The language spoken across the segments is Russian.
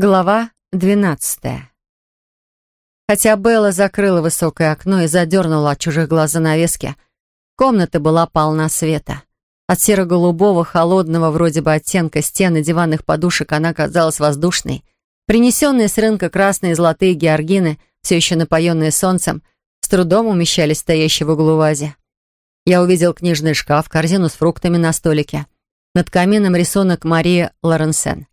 Глава двенадцатая. Хотя Белла закрыла высокое окно и задернула от чужих глаз занавески, комната была полна света. От серо-голубого, холодного вроде бы оттенка стены диванных подушек она казалась воздушной. Принесенные с рынка красные и золотые георгины, все еще напоенные солнцем, с трудом умещались в стоящей в углу вазе. Я увидел книжный шкаф, корзину с фруктами на столике. Над камином рисунок Марии Лоренсен.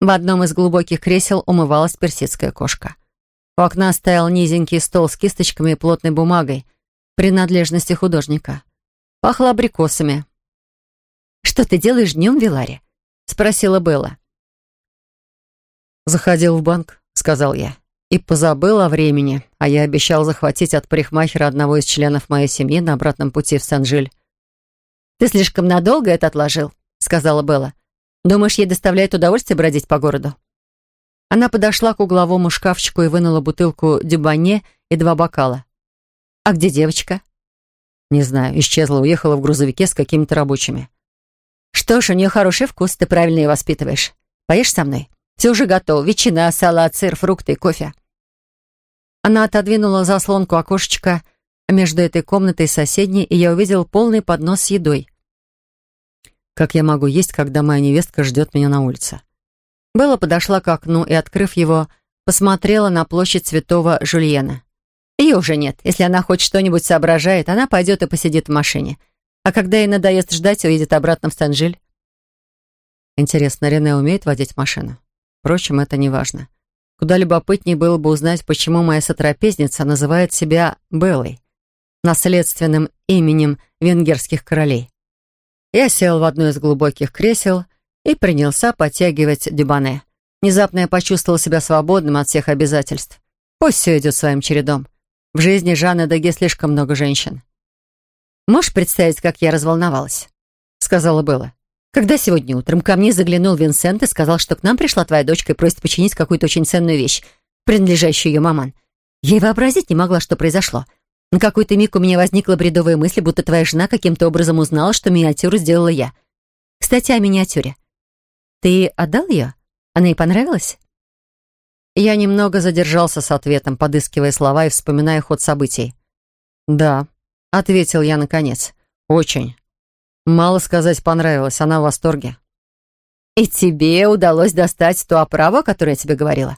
В одном из глубоких кресел умывалась персидская кошка. У окна стоял низенький стол с кисточками и плотной бумагой, принадлежности художника. Пахло абрикосами. «Что ты делаешь днем, Виларе?» — спросила Белла. «Заходил в банк», — сказал я, — «и позабыл о времени, а я обещал захватить от парикмахера одного из членов моей семьи на обратном пути в Сен-Жиль». «Ты слишком надолго это отложил», — сказала Белла. Думаешь, ей доставляет удовольствие бродить по городу?» Она подошла к угловому шкафчику и вынула бутылку дюбане и два бокала. «А где девочка?» «Не знаю, исчезла, уехала в грузовике с какими-то рабочими». «Что ж, у нее хороший вкус, ты правильно ее воспитываешь. Поешь со мной? Все уже готово. Ветчина, салат, сыр, фрукты и кофе». Она отодвинула заслонку окошечка между этой комнатой и соседней, и я увидел полный поднос с едой. Как я могу есть, когда моя невестка ждет меня на улице? Белла подошла к окну и, открыв его, посмотрела на площадь Святого Жульена. Ее уже нет. Если она хоть что-нибудь соображает, она пойдет и посидит в машине. А когда ей надоест ждать, уедет обратно в Сан-Жиль. Интересно, Рене умеет водить машину? Впрочем, это не важно. Куда любопытнее было бы узнать, почему моя сотрапезница называет себя Беллой, наследственным именем венгерских королей. Я сел в одно из глубоких кресел и принялся подтягивать дюбане. Внезапно я почувствовал себя свободным от всех обязательств. Пусть все идет своим чередом. В жизни Жанны Даге слишком много женщин. «Можешь представить, как я разволновалась?» — сказала Белла. «Когда сегодня утром ко мне заглянул Винсент и сказал, что к нам пришла твоя дочка и просит починить какую-то очень ценную вещь, принадлежащую ее маман. Я и вообразить не могла, что произошло. На какой-то миг у меня возникла бредовая мысль, будто твоя жена каким-то образом узнала, что миниатюру сделала я. Кстати, о миниатюре. Ты отдал ее? Она ей понравилась? Я немного задержался с ответом, подыскивая слова и вспоминая ход событий. «Да», — ответил я наконец. «Очень. Мало сказать, понравилось. Она в восторге». «И тебе удалось достать ту оправу, о которой я тебе говорила?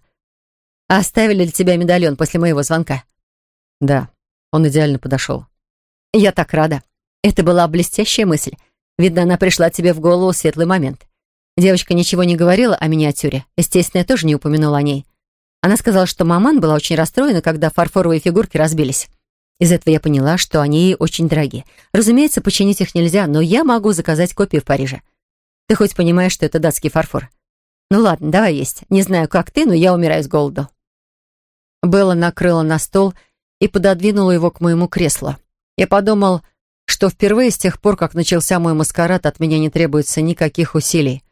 Оставили ли тебя медальон после моего звонка?» «Да». Он идеально подошел. «Я так рада. Это была блестящая мысль. Видно, она пришла тебе в голову в светлый момент. Девочка ничего не говорила о миниатюре. Естественно, я тоже не упомянула о ней. Она сказала, что маман была очень расстроена, когда фарфоровые фигурки разбились. Из этого я поняла, что они ей очень дорогие. Разумеется, починить их нельзя, но я могу заказать копию в Париже. Ты хоть понимаешь, что это датский фарфор? Ну ладно, давай есть. Не знаю, как ты, но я умираю с голоду. Белла накрыла на стол и пододвинула его к моему креслу. Я подумал, что впервые с тех пор, как начался мой маскарад, от меня не требуется никаких усилий.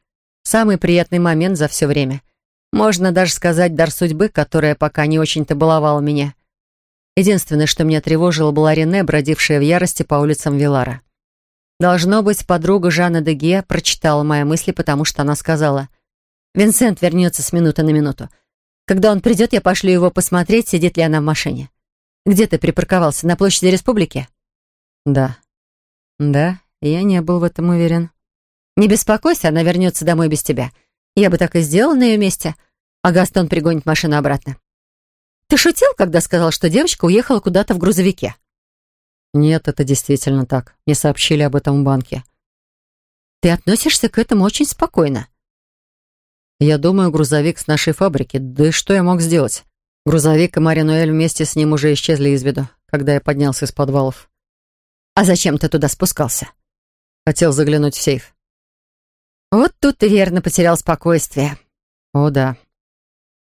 Самый приятный момент за все время. Можно даже сказать дар судьбы, которая пока не очень-то баловала меня. Единственное, что меня тревожило, была Рене, бродившая в ярости по улицам Вилара. Должно быть, подруга Жанна Деге прочитала мои мысли, потому что она сказала, «Винсент вернется с минуты на минуту. Когда он придет, я пошлю его посмотреть, сидит ли она в машине». Где ты припарковался? На площади Республики?» «Да». «Да, я не был в этом уверен». «Не беспокойся, она вернется домой без тебя. Я бы так и сделал на ее месте, а Гастон пригонит машину обратно». «Ты шутил, когда сказал, что девочка уехала куда-то в грузовике?» «Нет, это действительно так. Мне сообщили об этом в банке». «Ты относишься к этому очень спокойно». «Я думаю, грузовик с нашей фабрики. Да и что я мог сделать? Грузовик и Маринуэль вместе с ним уже исчезли из виду, когда я поднялся из подвалов. «А зачем ты туда спускался?» Хотел заглянуть в сейф. «Вот тут ты верно потерял спокойствие». «О, да».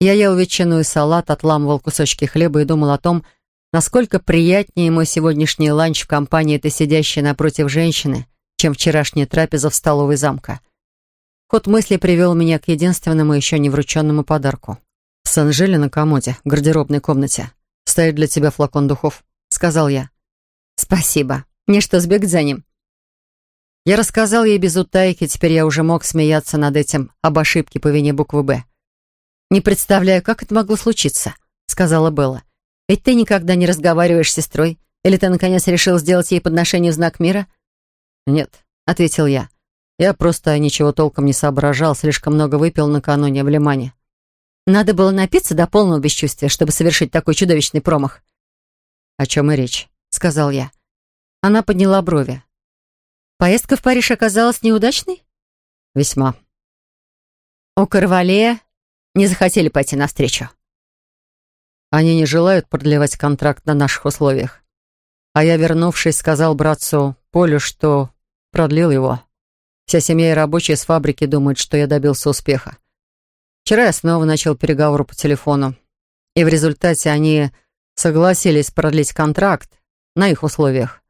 Я ел ветчину и салат, отламывал кусочки хлеба и думал о том, насколько приятнее мой сегодняшний ланч в компании этой сидящей напротив женщины, чем вчерашняя трапеза в столовой замка. Ход мысли привел меня к единственному еще не врученному подарку. «Санжели на комоде, в гардеробной комнате. Стоит для тебя флакон духов», — сказал я. «Спасибо. Мне что, сбегать за ним?» Я рассказал ей без утайки, теперь я уже мог смеяться над этим об ошибке по вине буквы «Б». «Не представляю, как это могло случиться», — сказала Белла. «Ведь ты никогда не разговариваешь с сестрой. Или ты, наконец, решил сделать ей подношение в знак мира?» «Нет», — ответил я. «Я просто ничего толком не соображал, слишком много выпил накануне в Лимане». «Надо было напиться до полного бесчувствия, чтобы совершить такой чудовищный промах». «О чем и речь», — сказал я. Она подняла брови. «Поездка в Париж оказалась неудачной?» «Весьма». «У Карвалея не захотели пойти навстречу?» «Они не желают продлевать контракт на наших условиях. А я, вернувшись, сказал братцу Полю, что продлил его. Вся семья и рабочие с фабрики думают, что я добился успеха. Вчера я снова начал переговоры по телефону, и в результате они согласились продлить контракт на их условиях.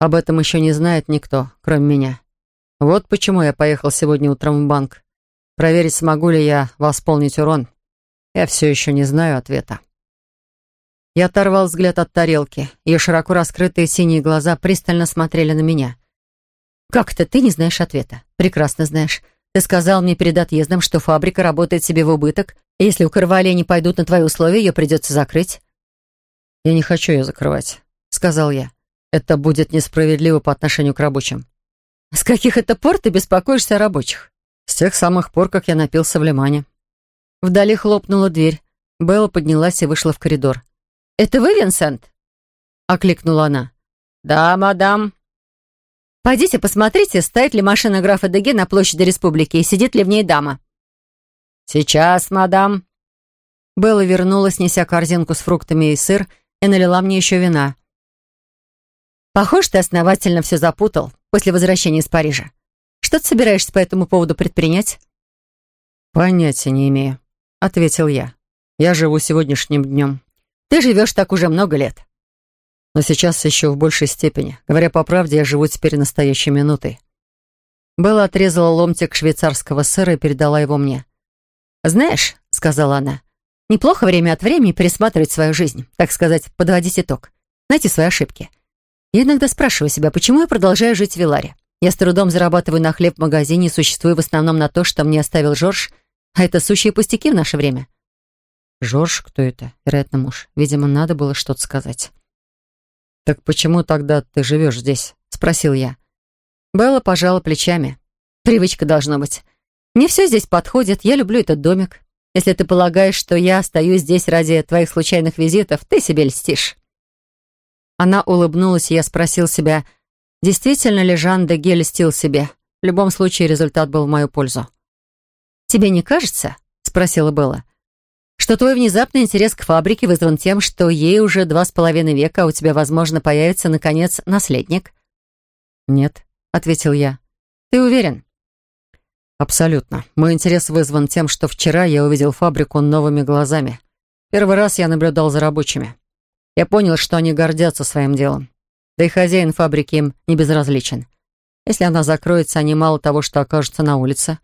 Об этом еще не знает никто, кроме меня. Вот почему я поехал сегодня утром в банк. Проверить, смогу ли я восполнить урон. Я все еще не знаю ответа. Я оторвал взгляд от тарелки. Ее широко раскрытые синие глаза пристально смотрели на меня. «Как это ты не знаешь ответа?» «Прекрасно знаешь. Ты сказал мне перед отъездом, что фабрика работает себе в убыток, и если у Карвале не пойдут на твои условия, ее придется закрыть». «Я не хочу ее закрывать», — сказал я. «Это будет несправедливо по отношению к рабочим». «С каких это пор ты беспокоишься о рабочих?» «С тех самых пор, как я напился в Лимане». Вдали хлопнула дверь. Белла поднялась и вышла в коридор. «Это вы, Винсент?» — окликнула она. «Да, мадам». «Пойдите посмотрите, стоит ли машина графа Деге на площади Республики и сидит ли в ней дама». «Сейчас, мадам». Белла вернулась, неся корзинку с фруктами и сыр, и налила мне еще вина. «Похоже, ты основательно все запутал после возвращения из Парижа. Что ты собираешься по этому поводу предпринять?» «Понятия не имею», — ответил я. «Я живу сегодняшним днем». Ты живешь так уже много лет. Но сейчас еще в большей степени. Говоря по правде, я живу теперь настоящей минутой. Белла отрезала ломтик швейцарского сыра и передала его мне. «Знаешь», — сказала она, — «неплохо время от времени пересматривать свою жизнь, так сказать, подводить итог, найти свои ошибки. Я иногда спрашиваю себя, почему я продолжаю жить в Виларе. Я с трудом зарабатываю на хлеб в магазине и существую в основном на то, что мне оставил Жорж, а это сущие пустяки в наше время. Жорж, кто это? Вероятно, муж. Видимо, надо было что-то сказать. «Так почему тогда ты живешь здесь?» — спросил я. Белла пожала плечами. «Привычка должна быть. Мне все здесь подходит, я люблю этот домик. Если ты полагаешь, что я остаюсь здесь ради твоих случайных визитов, ты себе льстишь». Она улыбнулась, и я спросил себя, действительно ли Жан де Гель льстил себе. В любом случае, результат был в мою пользу. «Тебе не кажется?» — спросила Белла что твой внезапный интерес к фабрике вызван тем, что ей уже два с половиной века, а у тебя, возможно, появится, наконец, наследник?» «Нет», — ответил я. «Ты уверен?» «Абсолютно. Мой интерес вызван тем, что вчера я увидел фабрику новыми глазами. Первый раз я наблюдал за рабочими. Я понял, что они гордятся своим делом. Да и хозяин фабрики им не безразличен. Если она закроется, они мало того, что окажутся на улице,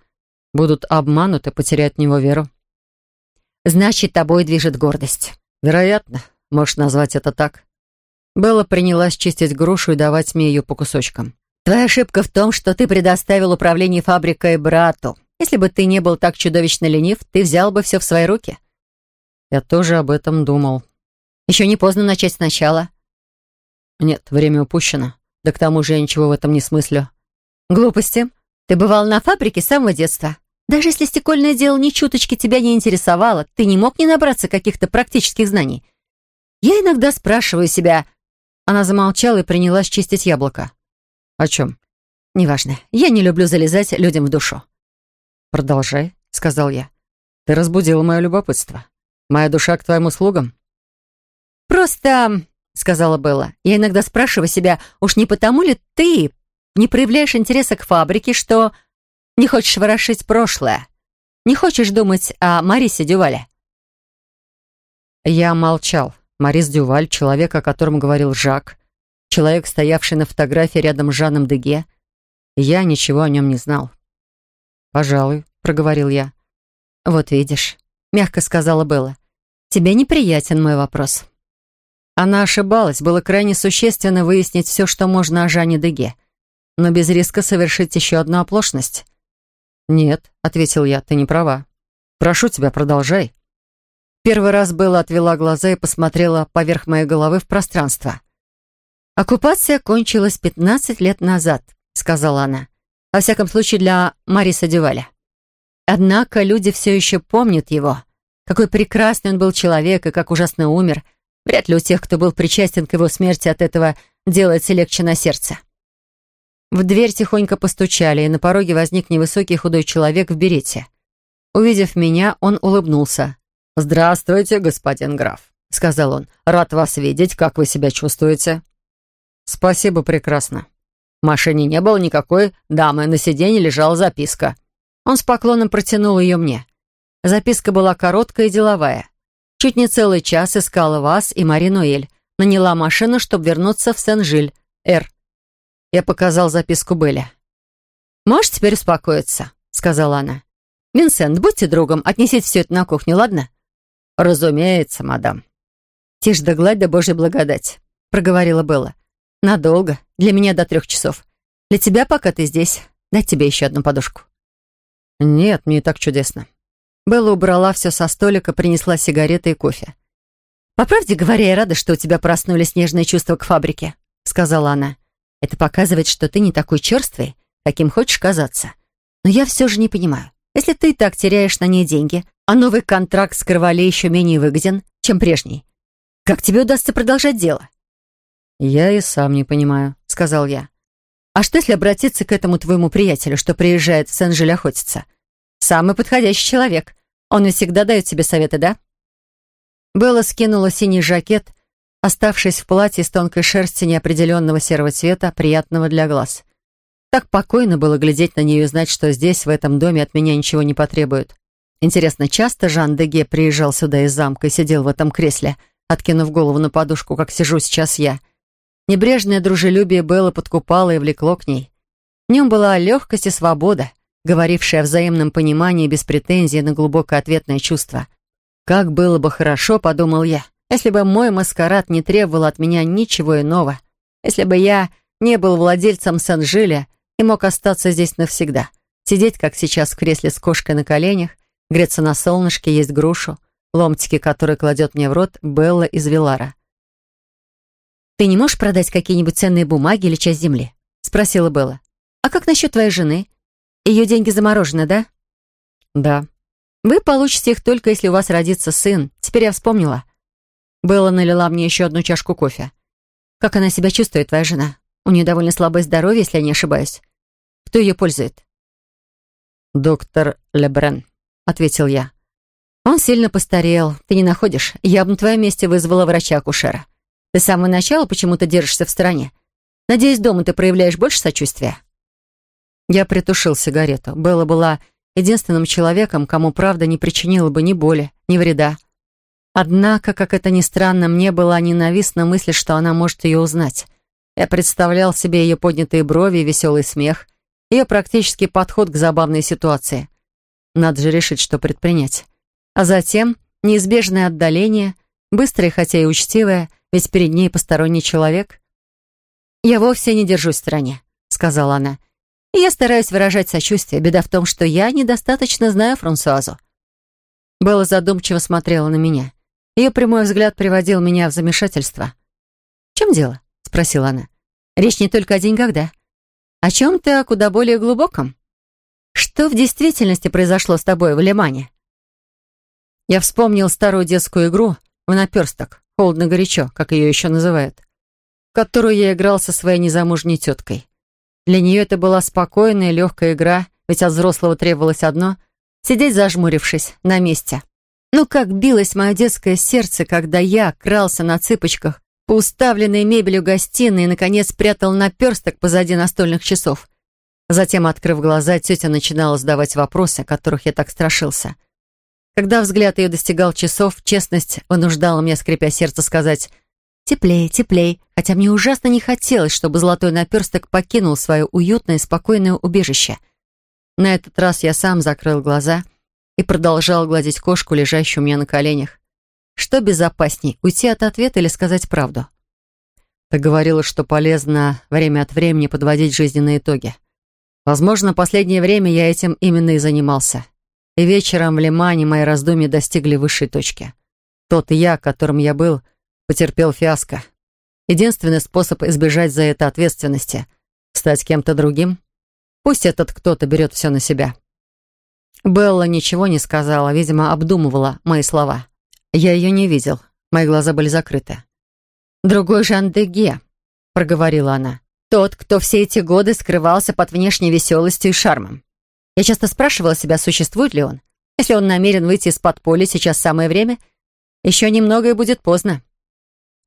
будут обмануты, потеряют в него веру. Значит, тобой движет гордость. Вероятно, можешь назвать это так. Белла принялась чистить грушу и давать мне ее по кусочкам. Твоя ошибка в том, что ты предоставил управление фабрикой брату. Если бы ты не был так чудовищно ленив, ты взял бы все в свои руки. Я тоже об этом думал. Еще не поздно начать сначала. Нет, время упущено. Да к тому же я ничего в этом не смыслю. Глупости. Ты бывал на фабрике с самого детства. Даже если стекольное дело ни чуточки тебя не интересовало, ты не мог не набраться каких-то практических знаний. Я иногда спрашиваю себя...» Она замолчала и принялась чистить яблоко. «О чем?» «Неважно. Я не люблю залезать людям в душу». «Продолжай», — сказал я. «Ты разбудила мое любопытство. Моя душа к твоим услугам?» «Просто...» — сказала Белла. «Я иногда спрашиваю себя, уж не потому ли ты не проявляешь интереса к фабрике, что не хочешь ворошить прошлое? Не хочешь думать о Марисе Дювале?» Я молчал. Марис Дюваль, человек, о котором говорил Жак, человек, стоявший на фотографии рядом с Жаном Деге. Я ничего о нем не знал. «Пожалуй», — проговорил я. «Вот видишь», — мягко сказала Белла. «Тебе неприятен мой вопрос». Она ошибалась, было крайне существенно выяснить все, что можно о Жане Деге, но без риска совершить еще одну оплошность. «Нет», — ответил я, — «ты не права. Прошу тебя, продолжай». Первый раз Белла отвела глаза и посмотрела поверх моей головы в пространство. «Оккупация кончилась 15 лет назад», — сказала она. «Во всяком случае, для Мариса Дюваля. Однако люди все еще помнят его. Какой прекрасный он был человек и как ужасно умер. Вряд ли у тех, кто был причастен к его смерти, от этого делается легче на сердце». В дверь тихонько постучали, и на пороге возник невысокий худой человек в берете. Увидев меня, он улыбнулся. «Здравствуйте, господин граф», — сказал он. «Рад вас видеть. Как вы себя чувствуете?» «Спасибо, прекрасно». В машине не было никакой дамы, на сиденье лежала записка. Он с поклоном протянул ее мне. Записка была короткая и деловая. Чуть не целый час искала вас и Мари Ноэль. Наняла машину, чтобы вернуться в Сен-Жиль. Р. Я показал записку Белли. «Можешь теперь успокоиться», — сказала она. «Винсент, будьте другом, отнесите все это на кухню, ладно?» «Разумеется, мадам». «Тише да гладь да божья благодать», — проговорила Белла. «Надолго. Для меня до трех часов. Для тебя, пока ты здесь. Дать тебе еще одну подушку». «Нет, мне так чудесно». Белла убрала все со столика, принесла сигареты и кофе. «По правде говоря, я рада, что у тебя проснулись нежные чувства к фабрике», — сказала она. «Это показывает, что ты не такой черствый, каким хочешь казаться. Но я все же не понимаю. Если ты и так теряешь на ней деньги, а новый контракт с Карвале еще менее выгоден, чем прежний. Как тебе удастся продолжать дело?» «Я и сам не понимаю», — сказал я. «А что, если обратиться к этому твоему приятелю, что приезжает в Сен-Жиль охотиться? Самый подходящий человек. Он ведь всегда дает тебе советы, да?» Белла скинула синий жакет, оставшись в платье из тонкой шерсти неопределенного серого цвета, приятного для глаз. Так покойно было глядеть на нее и знать, что здесь, в этом доме, от меня ничего не потребуют. Интересно, часто Жан Деге приезжал сюда из замка и сидел в этом кресле, откинув голову на подушку, как сижу сейчас я. Небрежное дружелюбие Белла подкупало и влекло к ней. В нем была легкость и свобода, говорившая о взаимном понимании без претензий на глубокое ответное чувство. «Как было бы хорошо», — подумал я, «если бы мой маскарад не требовал от меня ничего иного, если бы я не был владельцем Сен-Жиля и мог остаться здесь навсегда, сидеть, как сейчас, в кресле с кошкой на коленях, греться на солнышке, есть грушу, ломтики, которые кладет мне в рот Белла из Вилара. «Ты не можешь продать какие-нибудь ценные бумаги или часть земли?» — спросила Белла. «А как насчет твоей жены? Ее деньги заморожены, да?» «Да». «Вы получите их только, если у вас родится сын. Теперь я вспомнила». Белла налила мне еще одну чашку кофе. «Как она себя чувствует, твоя жена? У нее довольно слабое здоровье, если я не ошибаюсь. Кто ее пользует?» «Доктор Лебрен», ответил я. «Он сильно постарел. Ты не находишь? Я бы на твоем месте вызвала врача-акушера. Ты с самого начала почему-то держишься в стороне. Надеюсь, дома ты проявляешь больше сочувствия?» Я притушил сигарету. Белла была единственным человеком, кому правда не причинила бы ни боли, ни вреда. Однако, как это ни странно, мне была ненавистна мысль, что она может ее узнать. Я представлял себе ее поднятые брови и веселый смех, ее практический подход к забавной ситуации — надо же решить, что предпринять. А затем неизбежное отдаление, быстрое, хотя и учтивое, ведь перед ней посторонний человек. «Я вовсе не держусь в стороне», — сказала она. «И я стараюсь выражать сочувствие. Беда в том, что я недостаточно знаю Франсуазу». Белла задумчиво смотрела на меня. Ее прямой взгляд приводил меня в замешательство. «В чем дело?» — спросила она. «Речь не только о деньгах, да? О чем-то куда более глубоком?» Что в действительности произошло с тобой в Лимане? Я вспомнил старую детскую игру в наперсток, холодно-горячо, как ее еще называют, которую я играл со своей незамужней теткой. Для нее это была спокойная, легкая игра, ведь от взрослого требовалось одно — сидеть зажмурившись на месте. Ну как билось мое детское сердце, когда я крался на цыпочках по уставленной мебелью гостиной и, наконец, прятал наперсток позади настольных часов. Затем, открыв глаза, тетя начинала задавать вопросы, которых я так страшился. Когда взгляд ее достигал часов, честность вынуждала меня, скрипя сердце, сказать «Теплей, теплей», хотя мне ужасно не хотелось, чтобы золотой наперсток покинул свое уютное спокойное убежище. На этот раз я сам закрыл глаза и продолжал гладить кошку, лежащую у меня на коленях. Что безопасней, уйти от ответа или сказать правду? Ты говорила, что полезно время от времени подводить жизненные итоги. Возможно, последнее время я этим именно и занимался. И вечером в Лимане мои раздумья достигли высшей точки. Тот я, которым я был, потерпел фиаско. Единственный способ избежать за это ответственности — стать кем-то другим. Пусть этот кто-то берет все на себя. Белла ничего не сказала, видимо, обдумывала мои слова. Я ее не видел, мои глаза были закрыты. «Другой Жан Деге», — проговорила она. «Тот, кто все эти годы скрывался под внешней веселостью и шармом. Я часто спрашивала себя, существует ли он. Если он намерен выйти из подполья, сейчас самое время. Еще немного и будет поздно».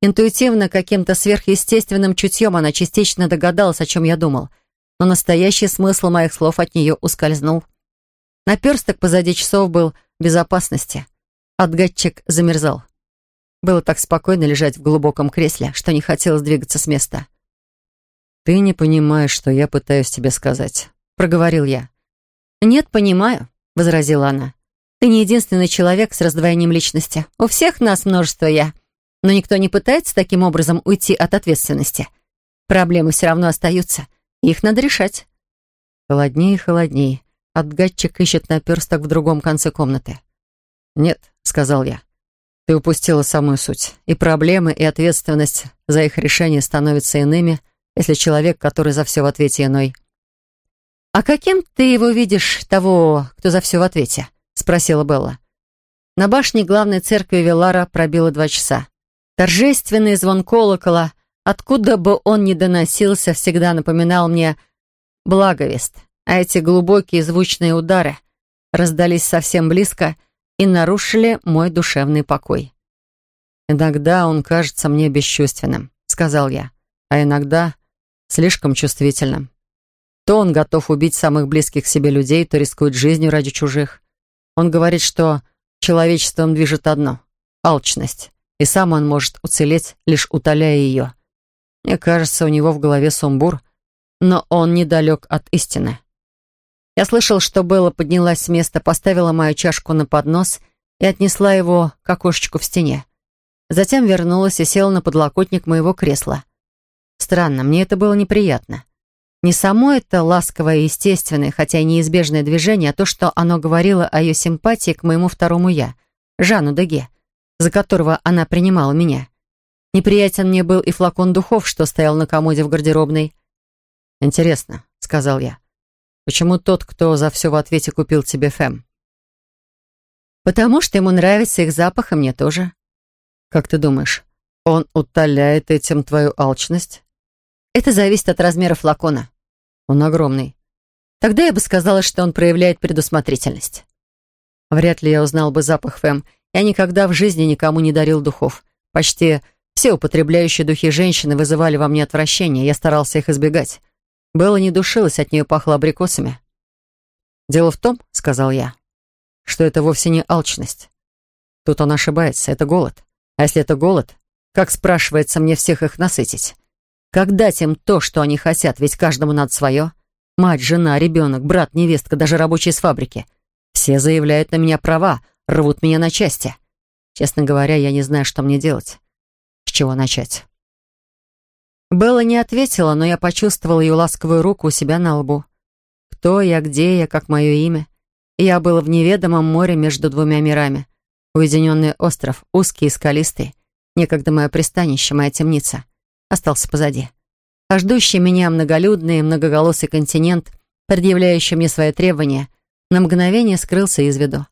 Интуитивно, каким-то сверхъестественным чутьем она частично догадалась, о чем я думал, но настоящий смысл моих слов от нее ускользнул. Наперсток позади часов был в безопасности. Отгадчик замерзал. Было так спокойно лежать в глубоком кресле, что не хотелось двигаться с места. «Ты не понимаешь, что я пытаюсь тебе сказать», — проговорил я. «Нет, понимаю», — возразила она. «Ты не единственный человек с раздвоением личности. У всех нас множество «я». Но никто не пытается таким образом уйти от ответственности. Проблемы все равно остаются. Их надо решать». Холоднее и холоднее. Отгадчик ищет наперсток в другом конце комнаты. «Нет», — сказал я. «Ты упустила самую суть. И проблемы, и ответственность за их решение становятся иными, если человек, который за все в ответе иной». «А каким ты его видишь, того, кто за все в ответе?» — спросила Белла. На башне главной церкви Велара пробило два часа. Торжественный звон колокола, откуда бы он ни доносился, всегда напоминал мне благовест а эти глубокие звучные удары раздались совсем близко и нарушили мой душевный покой. «Иногда он кажется мне бесчувственным», — сказал я, «а иногда слишком чувствительным. То он готов убить самых близких себе людей, то рискует жизнью ради чужих. Он говорит, что человечеством движет одно — алчность, и сам он может уцелеть, лишь утоляя ее. Мне кажется, у него в голове сумбур, но он недалек от истины. Я слышал, что Белла поднялась с места, поставила мою чашку на поднос и отнесла его к окошечку в стене. Затем вернулась и села на подлокотник моего кресла. Странно, мне это было неприятно. Не само это ласковое и естественное, хотя и неизбежное движение, а то, что оно говорило о ее симпатии к моему второму «я», Жанну Деге, за которого она принимала меня. Неприятен мне был и флакон духов, что стоял на комоде в гардеробной. «Интересно», — сказал я. Почему тот, кто за все в ответе купил тебе Фэм? Потому что ему нравится их запах, и мне тоже. Как ты думаешь, он утоляет этим твою алчность? Это зависит от размера флакона. Он огромный. Тогда я бы сказала, что он проявляет предусмотрительность. Вряд ли я узнал бы запах Фэм. Я никогда в жизни никому не дарил духов. Почти все употребляющие духи женщины вызывали во мне отвращение. Я старался их избегать. Белла не душилась, от нее пахло абрикосами. «Дело в том, — сказал я, — что это вовсе не алчность. Тут он ошибается, это голод. А если это голод, как, спрашивается, мне всех их насытить? Как дать им то, что они хотят, ведь каждому надо свое? Мать, жена, ребенок, брат, невестка, даже рабочие с фабрики. Все заявляют на меня права, рвут меня на части. Честно говоря, я не знаю, что мне делать. С чего начать?» Белла не ответила, но я почувствовала ее ласковую руку у себя на лбу. Кто я, где я, как мое имя? Я была в неведомом море между двумя мирами. Уединенный остров, узкий и скалистый. Некогда мое пристанище, моя темница. Остался позади. А ждущий меня многолюдный, многоголосый континент, предъявляющий мне свои требования, на мгновение скрылся из виду.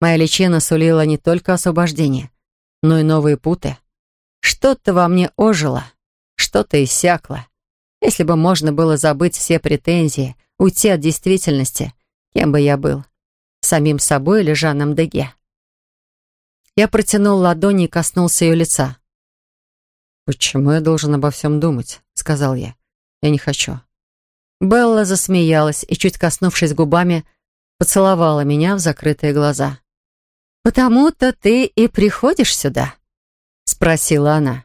Моя личина сулила не только освобождение, но и новые путы. Что-то во мне ожило что-то иссякло. Если бы можно было забыть все претензии, уйти от действительности, кем бы я был? Самим собой или Жаном Деге? Я протянул ладони и коснулся ее лица. «Почему я должен обо всем думать?» — сказал я. «Я не хочу». Белла засмеялась и, чуть коснувшись губами, поцеловала меня в закрытые глаза. «Потому-то ты и приходишь сюда?» — спросила она.